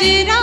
Gira.